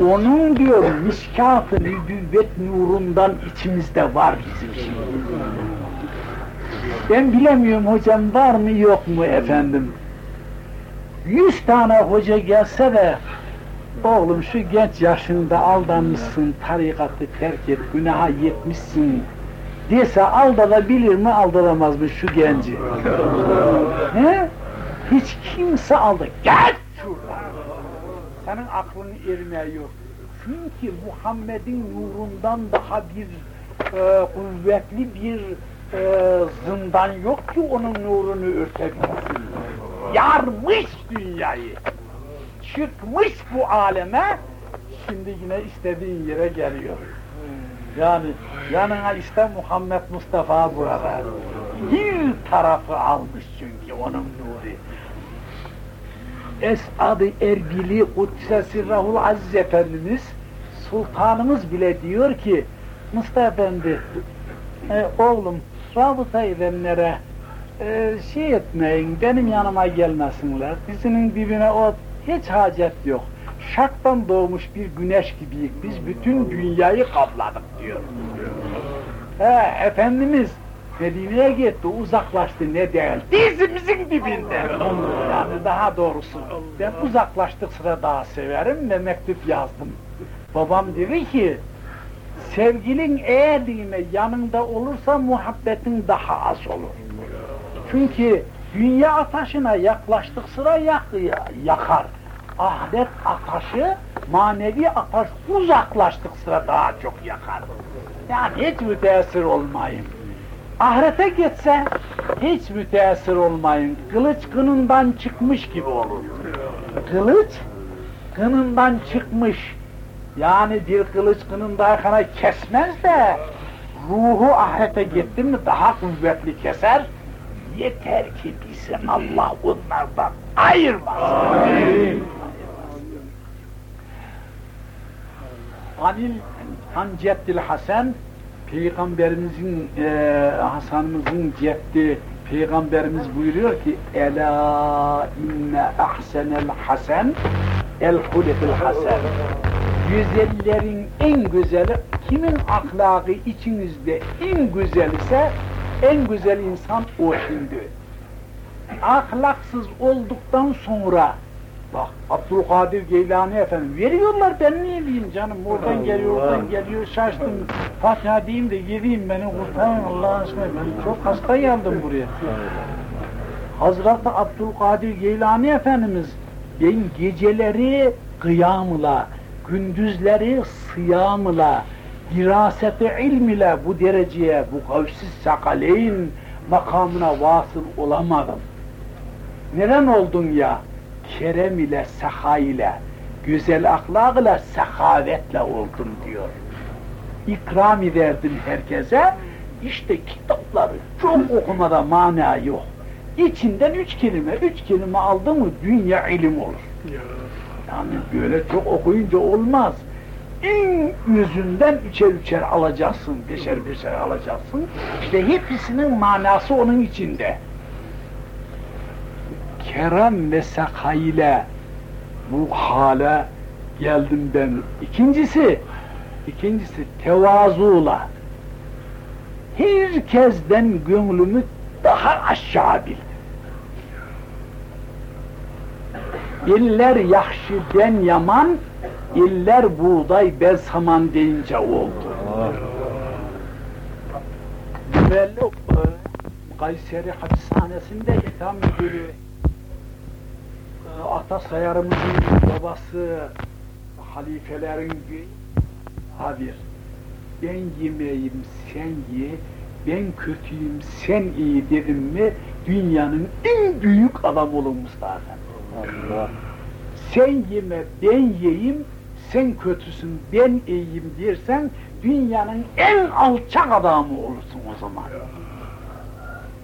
Onun diyor miskaf-ı nübüvvet nurundan içimizde var bizim şimdi. Ben bilemiyorum hocam var mı yok mu efendim. Yüz tane hoca gelse de oğlum şu genç yaşında aldanmışsın, tarikatı terk et, günaha yetmişsin dese aldırabilir mi, aldıramaz mı şu genci? He? Hiç kimse aldı. Gel! Senin aklını ermeye yok. Çünkü Muhammed'in nurundan daha bir e, kuvvetli bir e, zindan yok ki onun nurunu örtebilsin. Yarmış dünyayı. Çıkmış bu aleme, şimdi yine istediğin yere geliyor. Yani yanına işte Muhammed Mustafa burada. Bir tarafı almış çünkü onun nuru. Esad-ı Erbili Kuddise Rahul Aziz Efendimiz Sultanımız bile diyor ki Mustafa Efendi e, oğlum rabıta edenlere e, şey etmeyin benim yanıma gelmesinler dizinin dibine o hiç hacet yok. Şaktan doğmuş bir güneş gibiyiz biz bütün dünyayı kapladık diyor. He, Efendimiz Medine'ye gitti, uzaklaştı ne değil, dizimizin dibinde. Yani daha doğrusu, ben uzaklaştık sıra daha severim ve mektup yazdım. Babam dedi ki, sevgilin eğer diyeme yanında olursa muhabbetin daha az olur. Çünkü dünya ateşine yaklaştık sıra yak, yakar. Ahiret ateşi, manevi ateş uzaklaştık sıra daha çok yakar. Yani hiç müteessir olmayın. Ahirete gitse hiç müteessir olmayın. Kılıç kınından çıkmış gibi olur. Kılıç kınından çıkmış. Yani bir kılıç kınındayken kesmez de ruhu ahirete gitti mi daha kuvvetli keser. Yeter ki bizim Allah onlardan ayırmasın. Anil an ceddil Hasan Peygamberimizin, e, Hasan'ımızın ceddi Peygamberimiz buyuruyor ki Ela inne ahsenel hasen el hulikil hasen Güzellerin en güzeli kimin ahlakı içinizde en güzel ise en güzel insan o şimdi. Ahlaksız olduktan sonra Bak Abdülkadir Geylani efendim veriyorlar ben niye diyeyim canım oradan geliyor oradan geliyor şaştım Fatiha diyeyim de gideyim beni kurtarın Allah aşkına ben çok hasta geldim buraya. Hazreti Abdülkadir Geylani Efendimiz ben geceleri kıyamla gündüzleri sıyamla diraseti ilm ile bu dereceye bu kavsiz sakaleyn makamına vasıl olamadım. Neden oldun ya? Kerem ile, saha ile, güzel ahlak ile, sehavetle oldum diyor. İkram ederdim herkese, işte kitapları çok okumada mana yok. İçinden üç kelime, üç kelime aldı mı dünya ilim olur. Yani böyle çok okuyunca olmaz. En yüzünden üçer üçer alacaksın, beşer beşer alacaksın. İşte hepsinin manası onun içinde kerem ve sakayla bu hale geldim ben. İkincisi, ikincisi tevazuyla herkesten gönlümü daha aşağı bildim. İller yahşiden yaman, iller buğday bez saman deyince oldu. Belli Kayseri hapishanesinde itham müdürü ata sayarımızın babası halifelerin habir ben yemeyim sen ye ben kötüyüm sen iyi dedim mi dünyanın en büyük adam olur Mustafa Allah. Sen yeme ben yiyeyim sen kötüsün ben iyiyim dersen dünyanın en alçak adamı olursun o zaman.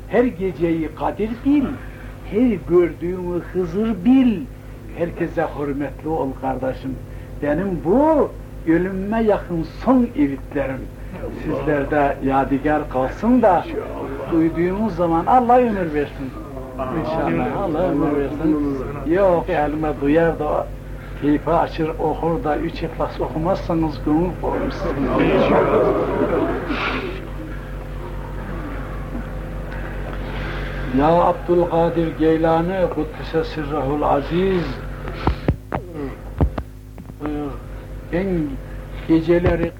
Her geceyi kadir bil, her gördüğümü Hızır bil. Herkese hürmetli ol kardeşim. Benim bu ölümme yakın son evitlerim. Sizlerde yadigar kalsın da duyduğumuz zaman Allah ömür versin. İnşallah Allah ömür versin. Yok elime duyar da Keyfi açır okur da üç ihlas okumazsanız gönül korumuşsun. Ya Abdülkadir Geylani Kuddise Sirrahul Aziz Buyur. Ben geceleri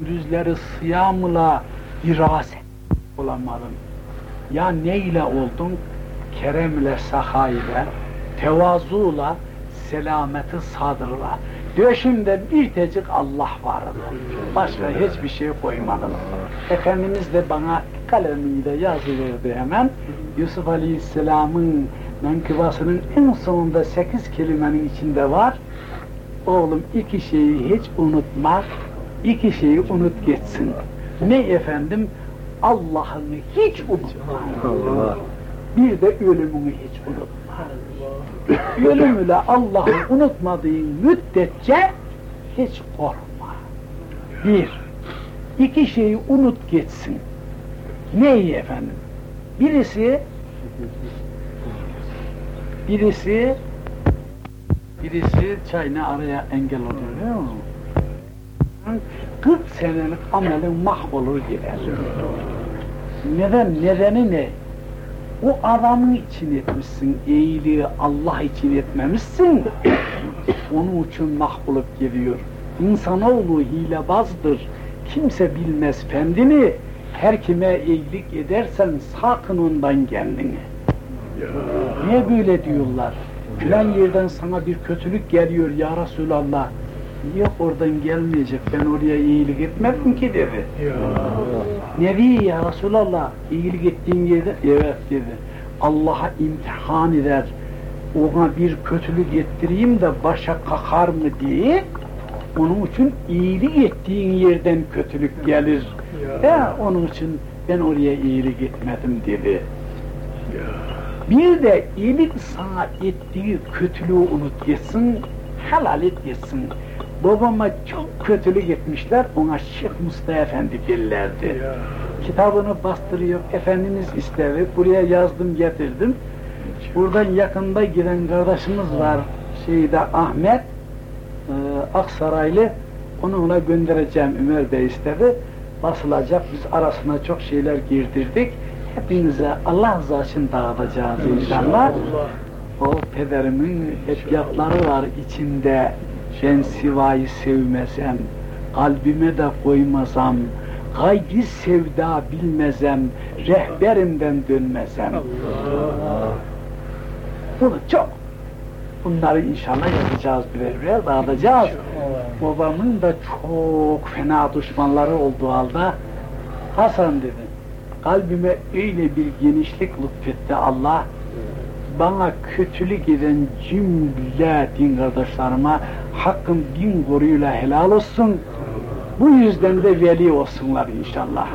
gündüzleri sıyamla diraset olamadım. Ya neyle oldun? Keremle, sahayla, tevazuyla, selameti sadırla. Döşümde bir tecik Allah vardı. Başka hiçbir şey koymadım. Efendimiz de bana kalemiyle yazıverdi hemen. Yusuf Aleyhisselam'ın menkıbasının en sonunda sekiz kelimenin içinde var. Oğlum iki şeyi hiç unutma, iki şeyi unut geçsin. Ne efendim? Allah'ını hiç unutma. Allah. Bir de ölümünü hiç unutma. Ölümüyle Allah'ı unutmadığın müddetçe hiç korkma. Bir, iki şeyi unut geçsin. Neyi efendim? Birisi birisi birisi çayını araya engel oluyor değil mi? 40 senelik amelin mahvolur gider. Neden? Nedeni ne? O adamın için etmişsin, iyiliği Allah için etmemişsin. Onun için mahvolup gidiyor. İnsanoğlu hilebazdır. Kimse bilmez fendini. Her kime iyilik edersen sakın ondan kendini. Niye böyle diyorlar? Filan yerden sana bir kötülük geliyor ya Resulallah. Yok oradan gelmeyecek, ben oraya iyilik etmedim ki dedi. Ne diyor ya Resulallah? İyilik ettiğin yerde, evet dedi. Allah'a imtihan eder, ona bir kötülük ettireyim de başa kakar mı diye, onun için iyilik ettiğin yerden kötülük gelir. Ya onun için ben oraya iyilik etmedim dedi. Bir de iyilik sana ettiği kötülüğü unut gitsin, helal et gitsin. Babama çok kötülük etmişler, ona Şeyh Mustafa Efendi derlerdi. Kitabını bastırıyor, Efendimiz istedi, buraya yazdım getirdim. Buradan yakında giden kardeşimiz var, şeyde Ahmet, e, Aksaraylı, onunla göndereceğim Ömer Bey istedi. Basılacak, biz arasına çok şeyler girdirdik. Hepinize Allah rızası için dağıtacağız inşallah. O pederimin edyatları var içinde. Ben sivayı sevmesem, kalbime de koymasam, gayri sevda bilmezem, rehberimden dönmesem. Bunu çok. Bunları inşallah yazacağız birer birer, dağıtacağız. Babamın da çok fena düşmanları olduğu halde, Hasan dedi, kalbime öyle bir genişlik lütfetti Allah, bana kötülük eden cümle din kardeşlerime hakkın bin koruyla helal olsun. Bu yüzden de veli olsunlar inşallah.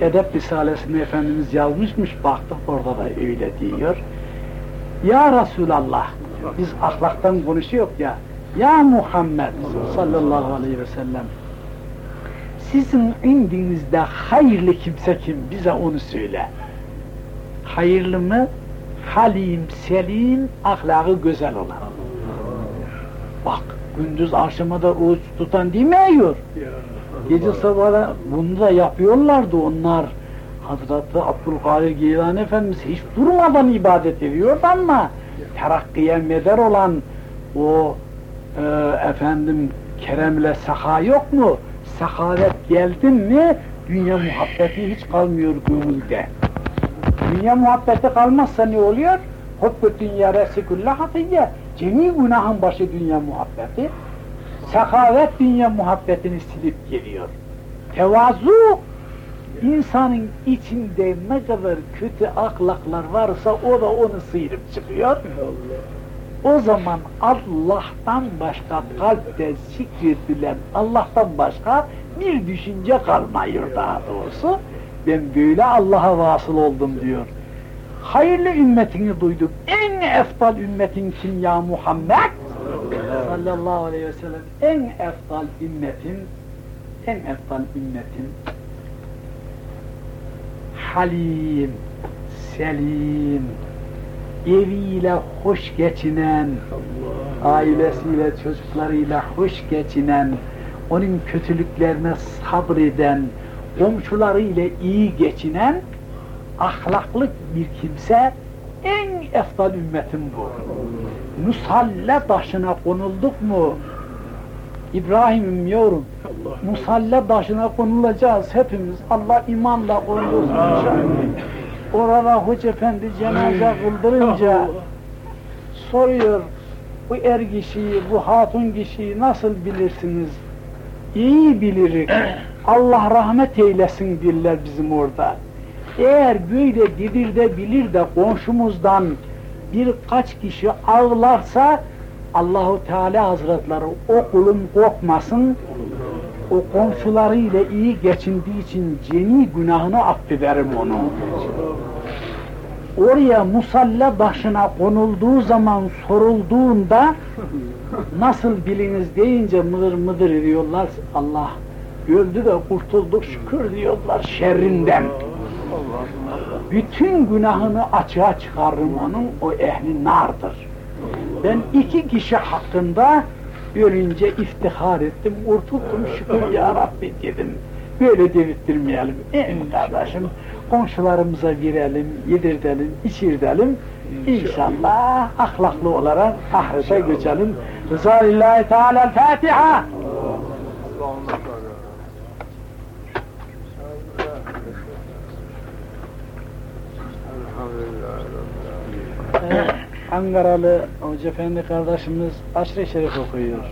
Edep Risalesini Efendimiz yazmışmış, baktık orada da öyle diyor. Ya Resulallah, biz ahlaktan konuşuyor ya, Ya Muhammed sallallahu aleyhi ve sellem, sizin indinizde hayırlı kimse kim? Bize onu söyle. Hayırlı mı? Halim, selim, ahlakı güzel olan. Bak, gündüz akşama da oruç tutan demiyor. Gece sabahda bunu da yapıyorlardı onlar. Hazreti Abdülkadir Geylani Efendimiz hiç durmadan ibadet ediyordu ama terakkiye meder olan o e, efendim keremle saha yok mu? Sahavet geldin mi dünya muhabbeti hiç kalmıyor gönülde. Dünya muhabbeti kalmazsa ne oluyor? Hubbu dünya resi kulle hatiyye. Cemi günahın başı dünya muhabbeti. Sekavet dünya muhabbetini silip geliyor. Tevazu insanın içinde ne kadar kötü ahlaklar varsa o da onu sıyırıp çıkıyor. O zaman Allah'tan başka kalpte zikredilen Allah'tan başka bir düşünce kalmıyor daha doğrusu. Ben böyle Allah'a vasıl oldum diyor. Hayırlı ümmetini duydum. En eftal ümmetin kim ya Muhammed? Sallallahu aleyhi ve sellem. En eftal ümmetin, en eftal ümmetin Halim, Selim, eviyle hoş geçinen, ailesiyle, çocuklarıyla hoş geçinen, onun kötülüklerine sabreden, komşularıyla iyi geçinen, ahlaklı bir kimse, en eftal ümmetin bu. Musalle başına konulduk mu, İbrahim'im yavrum, musalle başına konulacağız hepimiz. Allah imanla konulsun. Orada Hoca Efendi cenaze kıldırınca soruyor, bu er kişiyi, bu hatun kişiyi nasıl bilirsiniz? İyi bilirik. Allah rahmet eylesin diller bizim orada. Eğer böyle didir de bilir de komşumuzdan birkaç kişi ağlarsa Allahu Teala Hazretleri o kulun korkmasın, o komşularıyla iyi geçindiği için ceni günahını affederim onu. Oraya musalla başına konulduğu zaman sorulduğunda nasıl biliniz deyince mıdır mıdır diyorlar Allah öldü de kurtulduk şükür diyorlar şerrinden. Bütün günahını açığa çıkarırım onun o ehli nardır. Ben iki kişi hakkında ölünce iftihar ettim, kurtuldum şükür ya Rabbi dedim. Böyle devirttirmeyelim. Ey kardeşim, komşularımıza verelim, yedirtelim, içirtelim. İnşallah ahlaklı olarak ahirete göçelim. Rızalillahi Teala Fatiha. Ee, Ankaralı Hoca Efendi kardeşimiz aşırı şerif okuyor.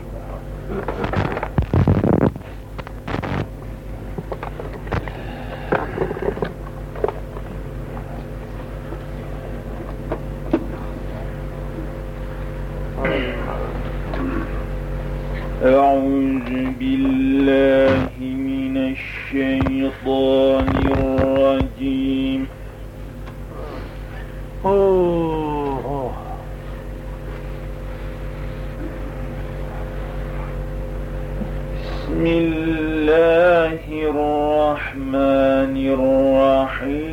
بسم الله الرحمن الرحيم.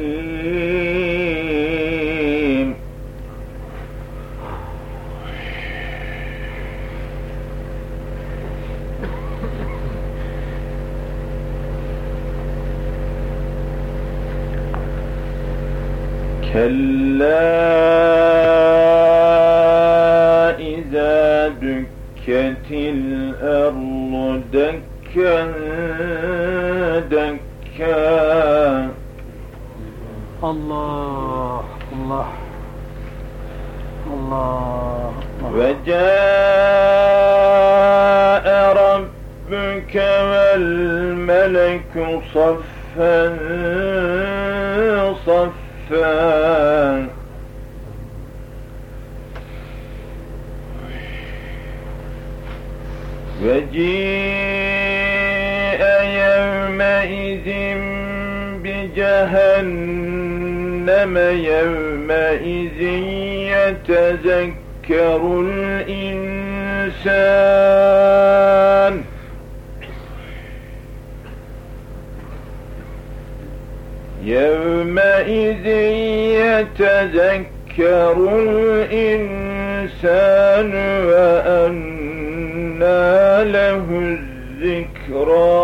كلا إذا دكت الأرض دكا Dökke dökke Allah Allah Allah Ve câe rabbüke vel meleku saffen saffen. Ve cîn يومئذ بجهنم يومئذ يتذكر الإنسان. يومئذ يتذكر الإنسان وأنى له الذكرى.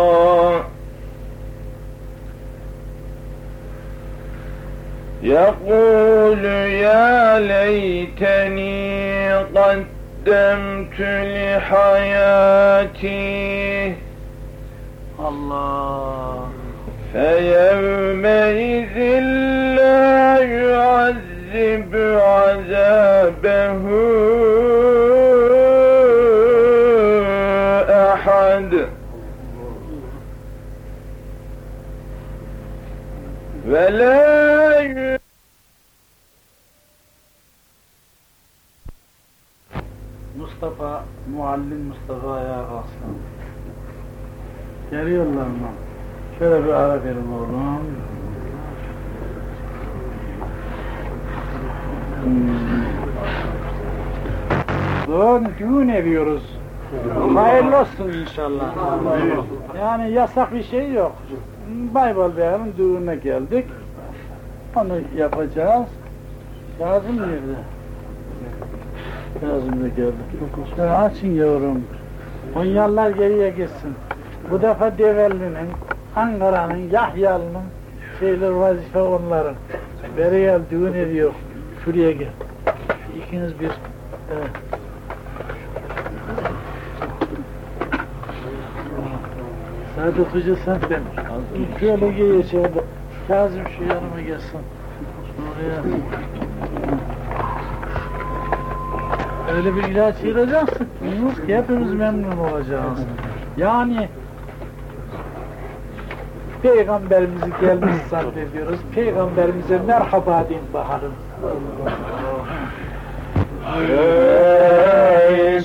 يقول يا ليتني قدمت لحياتي Allah. فيومئذ لا يعذب عذابه أحد ولا Mustafa, muallim Mustafa'ya kalsın. Geliyorlar mı? Şöyle bir ara verin oğlum. Hmm. Doğru, düğün ediyoruz. Hayırlı olsun inşallah. Yani yasak bir şey yok. Baybal Bey'in düğününe geldik. Onu yapacağız. Kazım nerede? Geldi. Şöyle açın yavrum. Konyalılar geriye gitsin. Bu defa Develi'nin, Ankara'nın, Yahyalı'nın şeyler vazife onların. Beri düğün ediyor. Şuraya gel. İkiniz bir. Evet. Sadık Hoca sen de. Şöyle gel içeride. Kazım şu yanıma gelsin. Oraya. Öyle bir ilaç yiyeceksin. Bilmiyoruz ki hepimiz memnun olacağız. Yani Peygamberimizi gelmiş zannediyoruz. Peygamberimize merhaba deyin bakalım. Ey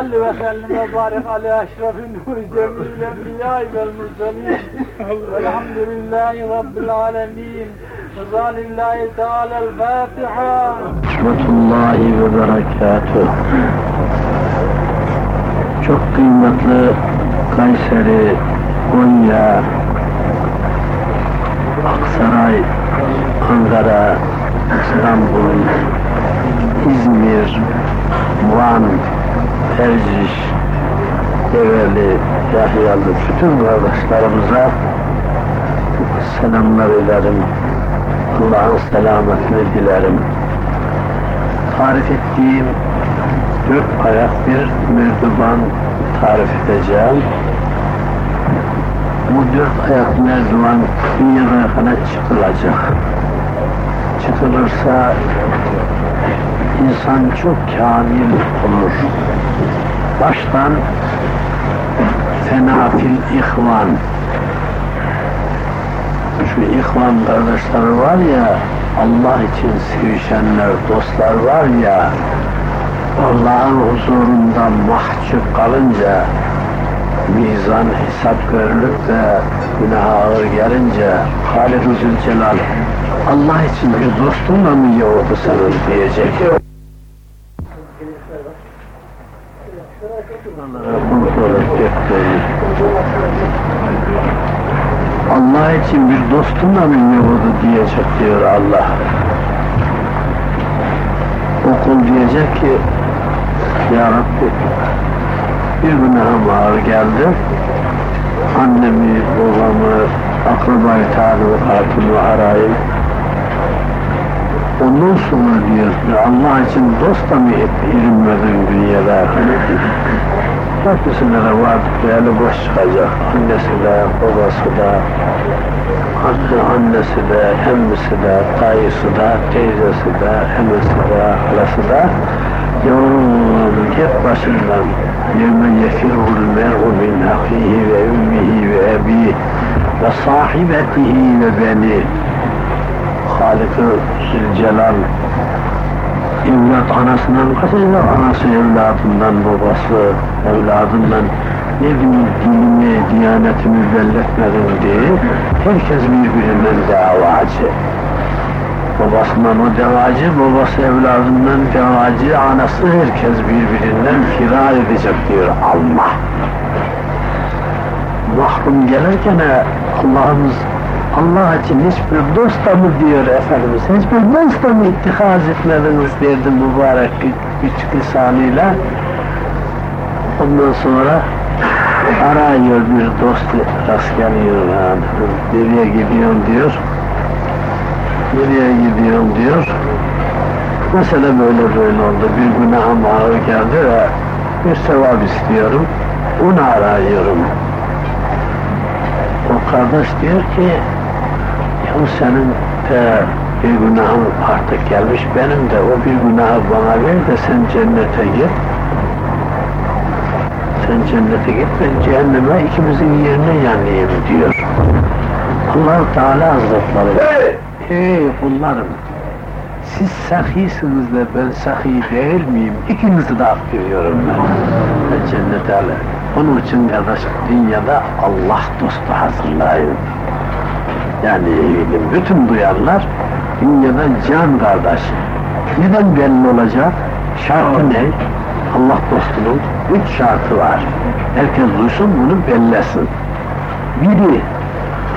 Salli ve sellim ve barik ala eşrefin nuri cemil enbiya'i vel murselin. Velhamdülillahi Rabbil alemin. Rızalillahi Teala'l Fatiha. rahmetullahi ve berekatuhu. Çok kıymetli Kayseri, Konya, Aksaray, Ankara, İstanbul, İzmir, Van, Erciş, Develi, Yahyalı bütün kardeşlerimize selamlar ederim. Allah'ın selametini dilerim. Tarif ettiğim dört ayak bir merdiven tarif edeceğim. Bu dört ayak merdiven dünyaya kadar çıkılacak. Çıkılırsa insan çok kamil olur. Baştan fenafil ihvan şu ihvan kardeşler var ya Allah için sevişenler, dostlar var ya Allah'ın huzurunda mahcup kalınca mizan hesap görülüp de günah ağır gelince Halid-i Zülcelal Allah için bir dostunla mı yoğurdu senin diyecek. Allah'a kontrol ettik. Allah mı yoğurdu diyecek diyor Allah. O kul diyecek ki Ya Rabbi bir günahım ağır geldi. Annemi, babamı, akrabayı talukatımı arayayım. Ondan sonra diyor Allah için dost da mı irinmedin dünyada? Hepsine de vardık eli boş çıkacak. Annesi de, babası da, anne, annesi de, emmisi de, dayısı da, teyzesi de, emisi de, halası da yavrum hep başından yevme yefirul mer'u min ahihi ve ümmihi ve ebihi ve sahibetihi ve beni Halik-ı Zülcelal evlat anasından kaçacak, anası evladından, babası evladından ne bileyim dinimi, diyanetimi belli etmedim diye herkes birbirinden davacı. Babasından o davacı, babası evladından davacı, anası herkes birbirinden firar edecek diyor Allah. Mahrum gelirken Allah'ımız Allah için hiçbir dosta mı diyor Efendimiz, hiçbir dosta mı ittihaz etmediniz derdi mübarek küçük lisanıyla. Ondan sonra arıyor bir dost rast geliyor yani. Nereye gidiyorsun diyor. Nereye gidiyorsun diyor. Mesela böyle böyle oldu. Bir günahım ağır geldi ve bir sevap istiyorum. Onu arıyorum. O kardeş diyor ki ya senin de bir günahın artık gelmiş benim de o bir günahı bana ver de sen cennete git. Sen cennete git ben cehenneme ikimizin yerine yanayım diyor. allah Teala Hazretleri Ey kullarım siz sahisiniz de ben sahi değil miyim? İkinizi de affediyorum ben. ben cennete alır. Onun için kardeş dünyada Allah dostu hazırlayın. Yani bütün duyarlar dünyada can kardeş. Neden belli olacak? Şartı ne? Allah dostunun üç şartı var. Herkes duysun bunu bellesin. Biri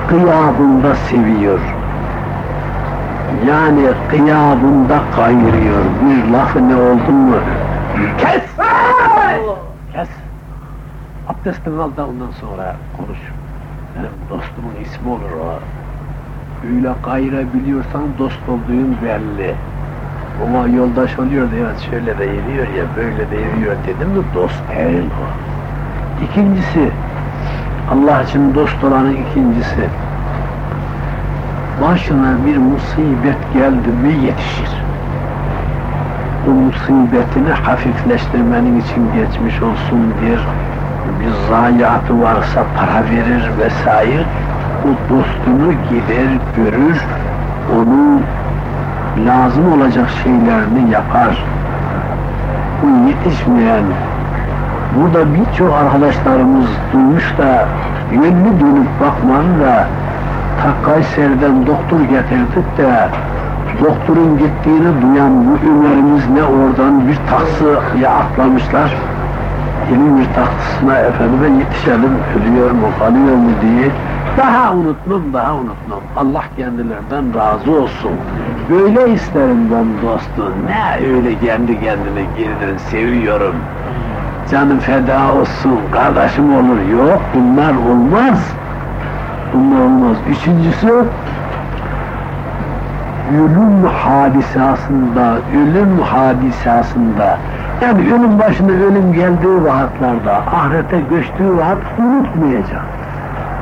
kıyabında seviyor. Yani kıyabında kayırıyor. Bir lafı ne oldu mu? Kes! Kes! Abdestini al da ondan sonra konuş. Benim dostumun ismi olur o. Öyle kayırabiliyorsan dost olduğun belli. Ama yoldaş oluyor da evet şöyle de yürüyor ya böyle de yürüyor dedim mi dost değil o. İkincisi Allah için dost olanın ikincisi başına bir musibet geldi mi yetişir. Bu musibetini hafifleştirmenin için geçmiş olsun bir bir zayiatı varsa para verir vesaire o dostunu gider görür onun lazım olacak şeylerini yapar. Bu yetişmeyen burada birçok arkadaşlarımız duymuş da yönlü dönüp bakmanın da ta Kayseri'den doktor getirdik de doktorun gittiğini duyan bu Ömer'imiz ne oradan bir taksıya atlamışlar. Yeni bir taksısına efendime yetişelim, ölüyor mu, kalıyor mu diye. Daha unutmam, daha unutmam. Allah kendilerden razı olsun. Böyle isterim ben dostu. Ne öyle kendi kendine geriden seviyorum. canım feda olsun, kardeşim olur. Yok, bunlar olmaz. Bunlar olmaz. Üçüncüsü, ölüm hadisasında, ölüm hadisasında, yani ölüm başına ölüm geldiği vakitlarda, ahirete göçtüğü vakit unutmayacak.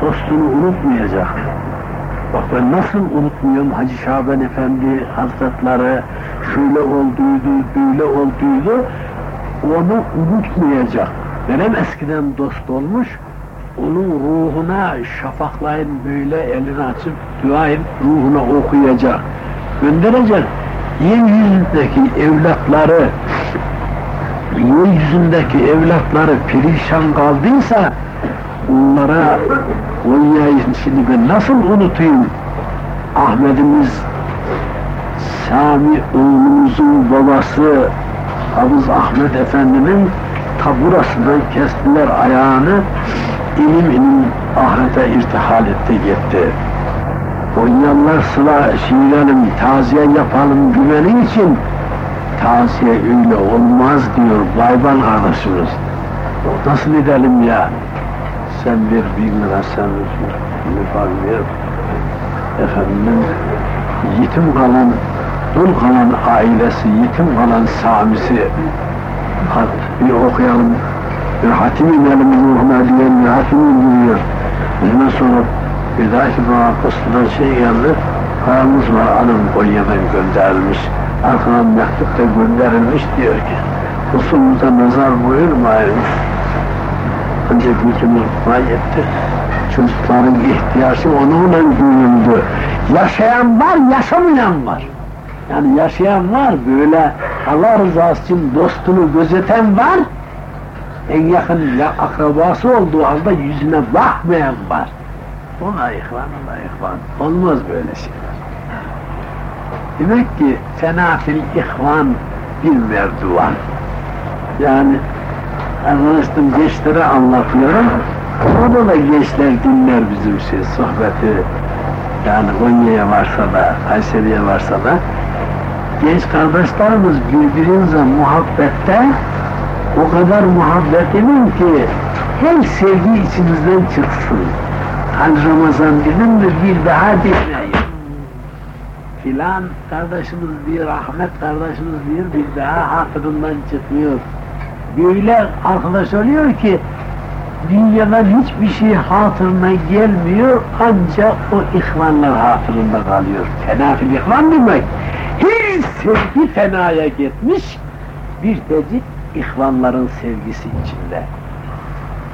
Dostunu unutmayacak. Bak ben nasıl unutmuyorum Hacı Şaban Efendi Hazretleri şöyle olduydu, böyle olduydu. Onu unutmayacak. Benim eskiden dost olmuş, onun ruhuna şafaklayın böyle elini açıp duayın ruhuna okuyacak. Gönderecek. Yeryüzündeki evlatları yeryüzündeki evlatları perişan kaldıysa onlara Konya'yı şimdi ben nasıl unutayım? Ahmetimiz Sami oğlumuzun babası Havuz Ahmet Efendi'nin taburasından kestiler ayağını ilim ilim ahirete irtihal etti gitti. Konyalılar sıla şiirelim, taziye yapalım güveni için taziye öyle olmaz diyor Bayban kardeşimiz. Nasıl edelim ya? Sen bir lira sen ver. Efendim yetim kalan, dul kalan ailesi, yetim kalan Sami'si bir okuyalım. Bir hatim inelim ruhuna diyen bir hatim indiriyor. Ondan sonra bir dahaki muhafızından şey geldi. Paramız var alın Konya'dan gönderilmiş. Arkadan mektup da gönderilmiş diyor ki Resulümüze nazar buyurmayın. Gücümüz yetti. Çocukların ihtiyacı onunla görüldü. Yaşayan var, yaşamayan var. Yani yaşayan var böyle Allah rızası için dostunu gözeten var. En yakın ya akrabası olduğu halde yüzüne bakmayan var. Ona ihvan, ona ihvan. Olmaz böyle şeyler. Demek ki fenafil ihvan bir merdivan. Yani arkadaşım gençlere anlatıyorum. Orada da gençler dinler bizim şey sohbeti. Yani Konya'ya varsa da, Kayseri'ye varsa da genç kardeşlerimiz birbirinize muhabbette o kadar muhabbet edin ki her sevgi içinizden çıksın. Hani Ramazan dedim mi bir daha dinleyin. Filan kardeşimiz diyor, Ahmet kardeşimiz diyor, bir daha hatırından çıkmıyor. Böyle arkadaş oluyor ki dünyadan hiçbir şey hatırına gelmiyor ancak o ihvanlar hatırında kalıyor. Fenafil ihvan demek. Her sevgi fenaya gitmiş, bir tecik ihvanların sevgisi içinde.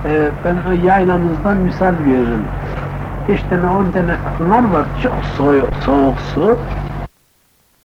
Ee, ben yaylamızdan misal veririm. Beş tane on tane kadınlar var, çok soğuk, soğuk su,